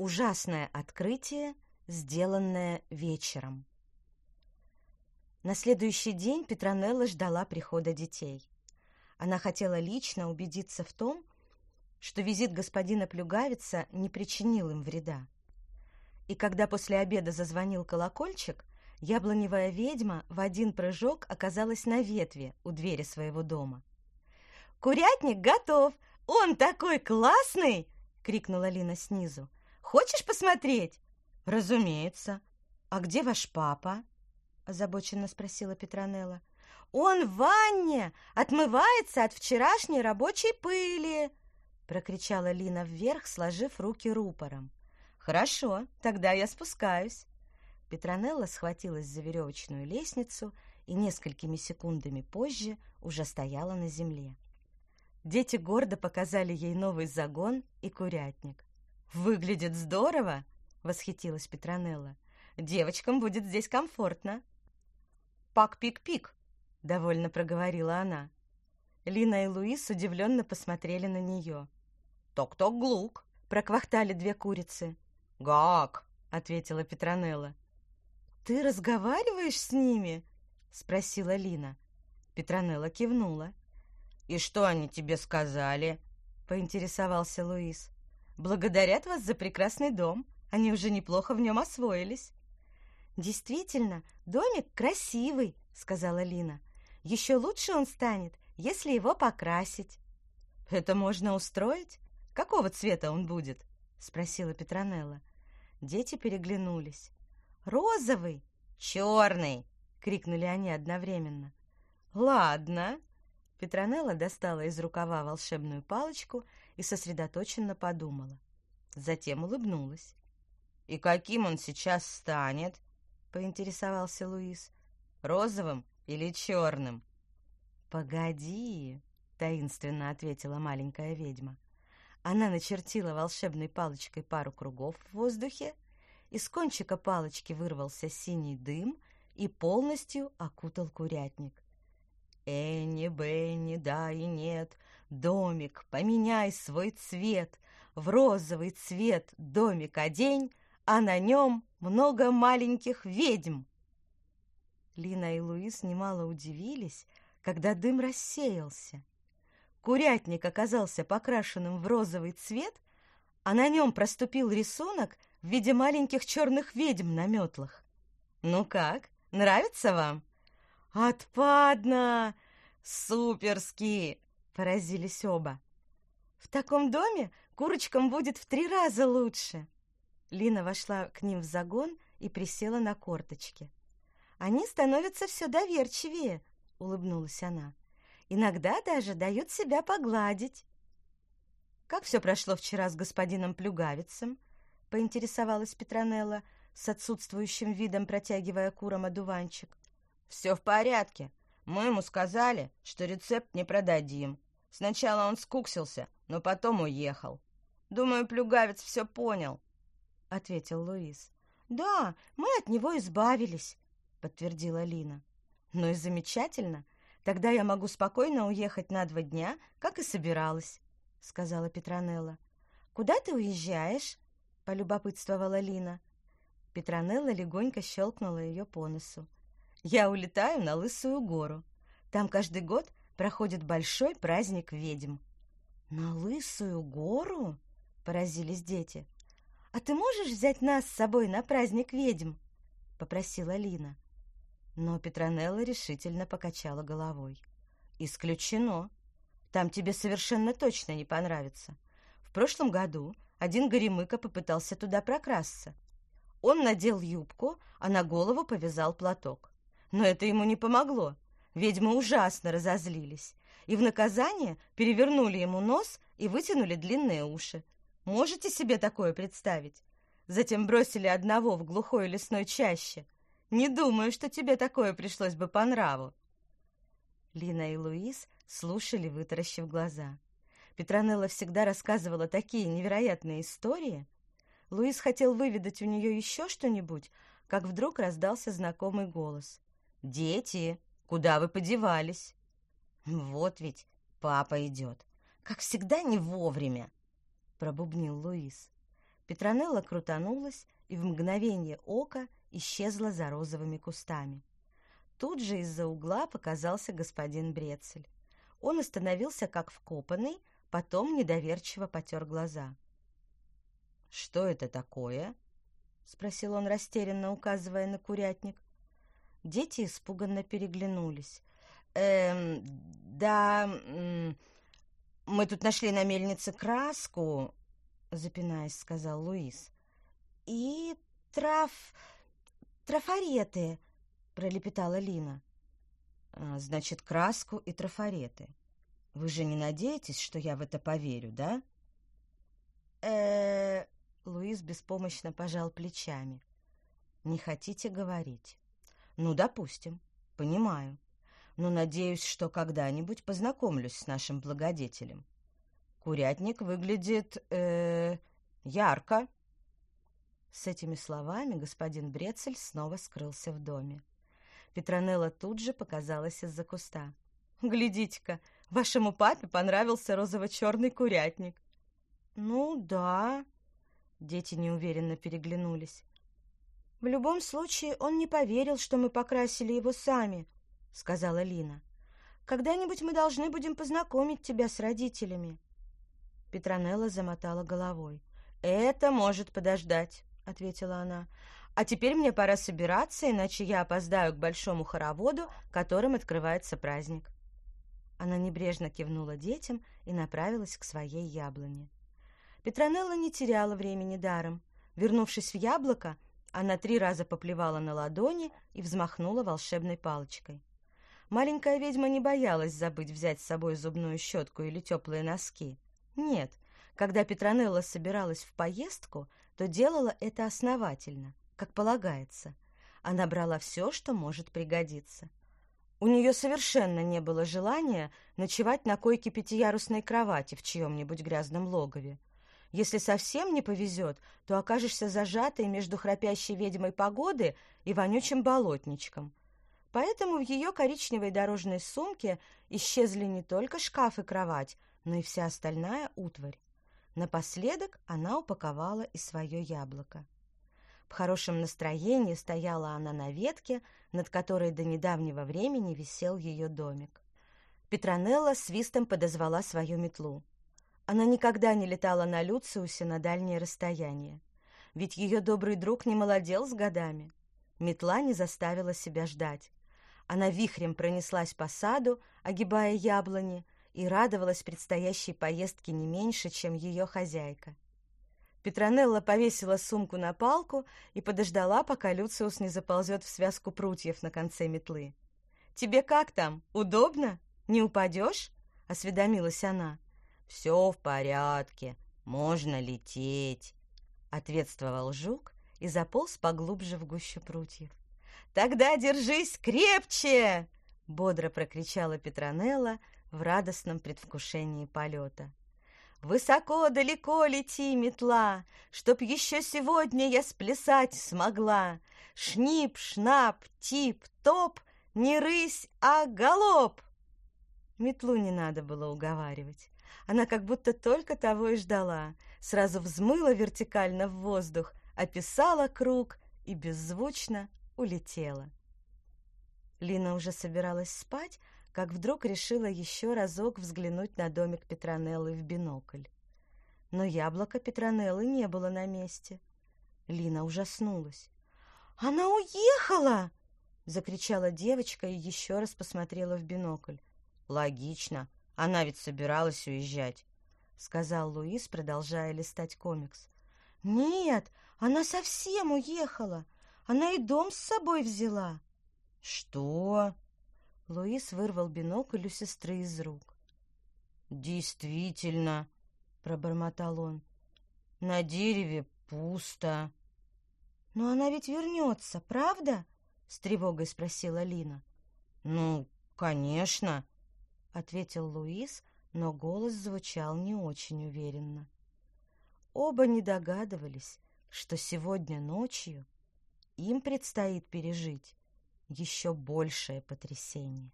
Ужасное открытие, сделанное вечером. На следующий день Петронелла ждала прихода детей. Она хотела лично убедиться в том, что визит господина Плюгавица не причинил им вреда. И когда после обеда зазвонил колокольчик, яблоневая ведьма в один прыжок оказалась на ветве у двери своего дома. «Курятник готов! Он такой классный!» — крикнула Лина снизу. Хочешь посмотреть?» «Разумеется. А где ваш папа?» озабоченно спросила Петронелла. «Он в ванне! Отмывается от вчерашней рабочей пыли!» прокричала Лина вверх, сложив руки рупором. «Хорошо, тогда я спускаюсь». Петронелла схватилась за веревочную лестницу и несколькими секундами позже уже стояла на земле. Дети гордо показали ей новый загон и курятник. «Выглядит здорово!» — восхитилась Петронелла. «Девочкам будет здесь комфортно». «Пак-пик-пик!» — довольно проговорила она. Лина и Луис удивленно посмотрели на нее. «Ток-ток-глук!» — проквахтали две курицы. «Гак!» — ответила Петронелла. «Ты разговариваешь с ними?» — спросила Лина. Петронелла кивнула. «И что они тебе сказали?» — поинтересовался Луис. Благодарят вас за прекрасный дом. Они уже неплохо в нем освоились. Действительно, домик красивый, сказала Лина. Еще лучше он станет, если его покрасить. Это можно устроить? Какого цвета он будет? спросила Петронелла. Дети переглянулись. Розовый, черный, крикнули они одновременно. Ладно. Петронелла достала из рукава волшебную палочку и сосредоточенно подумала. Затем улыбнулась. «И каким он сейчас станет?» — поинтересовался Луис. «Розовым или черным?» «Погоди!» — таинственно ответила маленькая ведьма. Она начертила волшебной палочкой пару кругов в воздухе, из кончика палочки вырвался синий дым и полностью окутал курятник. «Энни, Бенни, да и нет, Домик, поменяй свой цвет, в розовый цвет домик одень, а на нем много маленьких ведьм. Лина и Луис немало удивились, когда дым рассеялся. Курятник оказался покрашенным в розовый цвет, а на нем проступил рисунок в виде маленьких черных ведьм на метлах. «Ну как, нравится вам?» «Отпадно! Суперски!» Поразились оба. В таком доме курочкам будет в три раза лучше. Лина вошла к ним в загон и присела на корточки. Они становятся все доверчивее, улыбнулась она. Иногда даже дают себя погладить. Как все прошло вчера с господином Плюгавицем? поинтересовалась Петронелла с отсутствующим видом, протягивая курам одуванчик. Все в порядке. Мы ему сказали, что рецепт не продадим. Сначала он скуксился, но потом уехал. Думаю, плюгавец все понял, — ответил Луис. Да, мы от него избавились, — подтвердила Лина. Ну и замечательно. Тогда я могу спокойно уехать на два дня, как и собиралась, — сказала Петронелла. Куда ты уезжаешь? — полюбопытствовала Лина. Петронелла легонько щелкнула ее по носу. Я улетаю на Лысую гору. Там каждый год проходит большой праздник ведьм. На Лысую гору? Поразились дети. А ты можешь взять нас с собой на праздник ведьм? Попросила Лина. Но Петронелла решительно покачала головой. Исключено. Там тебе совершенно точно не понравится. В прошлом году один горемыка попытался туда прокрасться. Он надел юбку, а на голову повязал платок. Но это ему не помогло. Ведьмы ужасно разозлились и в наказание перевернули ему нос и вытянули длинные уши. Можете себе такое представить? Затем бросили одного в глухой лесной чаще. Не думаю, что тебе такое пришлось бы по нраву. Лина и Луис слушали, вытаращив глаза. Петронелла всегда рассказывала такие невероятные истории. Луис хотел выведать у нее еще что-нибудь, как вдруг раздался знакомый голос. «Дети, куда вы подевались?» «Вот ведь папа идет. Как всегда не вовремя», — пробубнил Луис. Петронелла крутанулась и в мгновение ока исчезла за розовыми кустами. Тут же из-за угла показался господин Брецель. Он остановился как вкопанный, потом недоверчиво потер глаза. «Что это такое?» — спросил он растерянно, указывая на курятник. Дети испуганно переглянулись. «Эм, да, мы тут нашли на мельнице краску», — запинаясь, сказал Луис. «И трав... трафареты», — пролепетала Лина. «А, «Значит, краску и трафареты. Вы же не надеетесь, что я в это поверю, да?» э Луис беспомощно пожал плечами. «Не хотите говорить?» «Ну, допустим. Понимаю. Но надеюсь, что когда-нибудь познакомлюсь с нашим благодетелем. Курятник выглядит... Э, ярко». С этими словами господин Брецель снова скрылся в доме. Петронелла тут же показалась из-за куста. «Глядите-ка, вашему папе понравился розово-черный курятник». «Ну да», Дети неуверенно переглянулись. «В любом случае, он не поверил, что мы покрасили его сами», — сказала Лина. «Когда-нибудь мы должны будем познакомить тебя с родителями». Петронелла замотала головой. «Это может подождать», — ответила она. «А теперь мне пора собираться, иначе я опоздаю к большому хороводу, которым открывается праздник». Она небрежно кивнула детям и направилась к своей яблоне. Петронелла не теряла времени даром. Вернувшись в яблоко, она три раза поплевала на ладони и взмахнула волшебной палочкой. Маленькая ведьма не боялась забыть взять с собой зубную щетку или теплые носки. Нет, когда Петронелла собиралась в поездку, то делала это основательно, как полагается. Она брала все, что может пригодиться. У нее совершенно не было желания ночевать на койке пятиярусной кровати в чьем-нибудь грязном логове. Если совсем не повезет, то окажешься зажатой между храпящей ведьмой погоды и вонючим болотничком. Поэтому в ее коричневой дорожной сумке исчезли не только шкаф и кровать, но и вся остальная утварь. Напоследок она упаковала и свое яблоко. В хорошем настроении стояла она на ветке, над которой до недавнего времени висел ее домик. Петронелла свистом подозвала свою метлу. Она никогда не летала на Люциусе на дальние расстояния. Ведь ее добрый друг не молодел с годами. Метла не заставила себя ждать. Она вихрем пронеслась по саду, огибая яблони, и радовалась предстоящей поездке не меньше, чем ее хозяйка. Петронелла повесила сумку на палку и подождала, пока Люциус не заползет в связку прутьев на конце метлы. «Тебе как там? Удобно? Не упадешь?» — осведомилась она. «Все в порядке, можно лететь», — ответствовал жук и заполз поглубже в гущу прутьев. «Тогда держись крепче!» — бодро прокричала Петронелла в радостном предвкушении полета. «Высоко-далеко лети, метла, Чтоб еще сегодня я сплясать смогла! Шнип, шнап, тип, топ, не рысь, а галоп!» Метлу не надо было уговаривать. Она как будто только того и ждала. Сразу взмыла вертикально в воздух, описала круг и беззвучно улетела. Лина уже собиралась спать, как вдруг решила еще разок взглянуть на домик Петронеллы в бинокль. Но яблоко Петронеллы не было на месте. Лина ужаснулась. «Она уехала!» — закричала девочка и еще раз посмотрела в бинокль. «Логично. Она ведь собиралась уезжать», — сказал Луис, продолжая листать комикс. «Нет, она совсем уехала. Она и дом с собой взяла». «Что?» Луис вырвал бинокль у сестры из рук. «Действительно», — пробормотал он, — «на дереве пусто». «Но она ведь вернется, правда?» — с тревогой спросила Лина. «Ну, конечно», — ответил Луис, но голос звучал не очень уверенно. Оба не догадывались, что сегодня ночью им предстоит пережить еще большее потрясение.